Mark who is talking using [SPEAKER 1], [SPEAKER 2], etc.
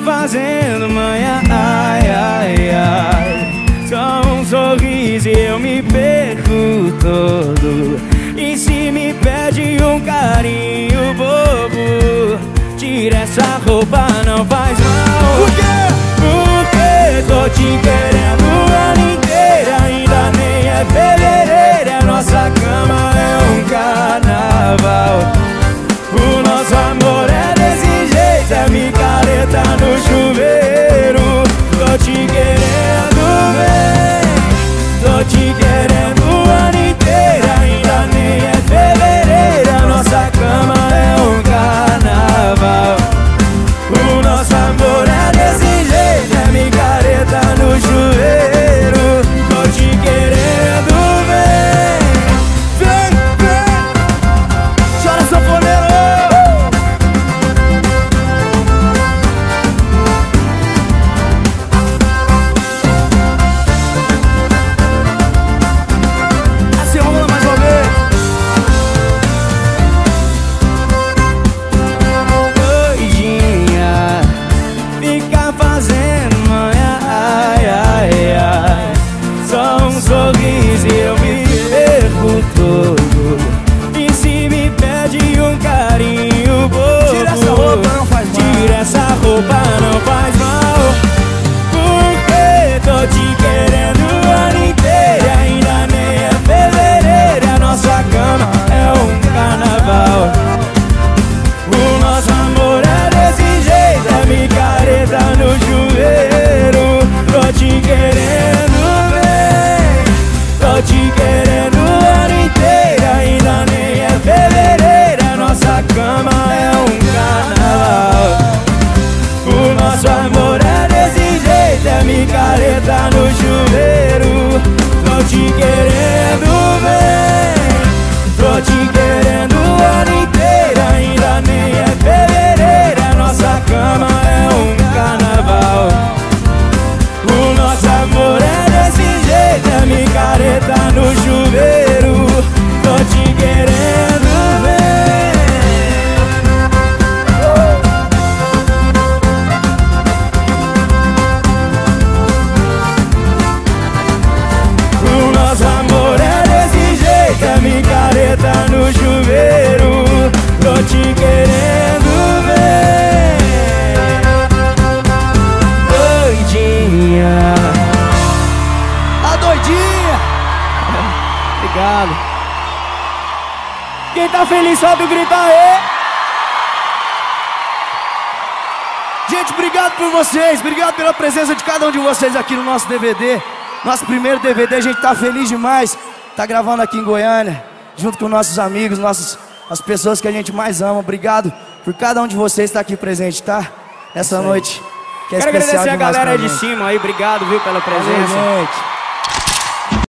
[SPEAKER 1] fazendo manhã, ai, ai, ai. Só um sorriso e eu me perco todo. E se me pede um carinho bobo Tira essa roupa, micareta no chuveiro
[SPEAKER 2] não faz
[SPEAKER 1] God querendo ver, doidinha.
[SPEAKER 2] A doidinha
[SPEAKER 1] Obrigado. Quem tá feliz sobe o grito aí.
[SPEAKER 2] Gente, obrigado por vocês, obrigado pela presença de cada um de vocês aqui no nosso DVD. Nosso primeiro DVD, a gente tá feliz demais. Tá gravando aqui em Goiânia, junto com nossos amigos, nossos, as pessoas que a gente mais ama. Obrigado por cada um de vocês estar aqui presente, tá? Essa noite que é
[SPEAKER 1] Quero
[SPEAKER 2] especial
[SPEAKER 1] agradecer a galera de cima aí, obrigado, viu, pela
[SPEAKER 2] Valeu,
[SPEAKER 1] presença.
[SPEAKER 2] gente.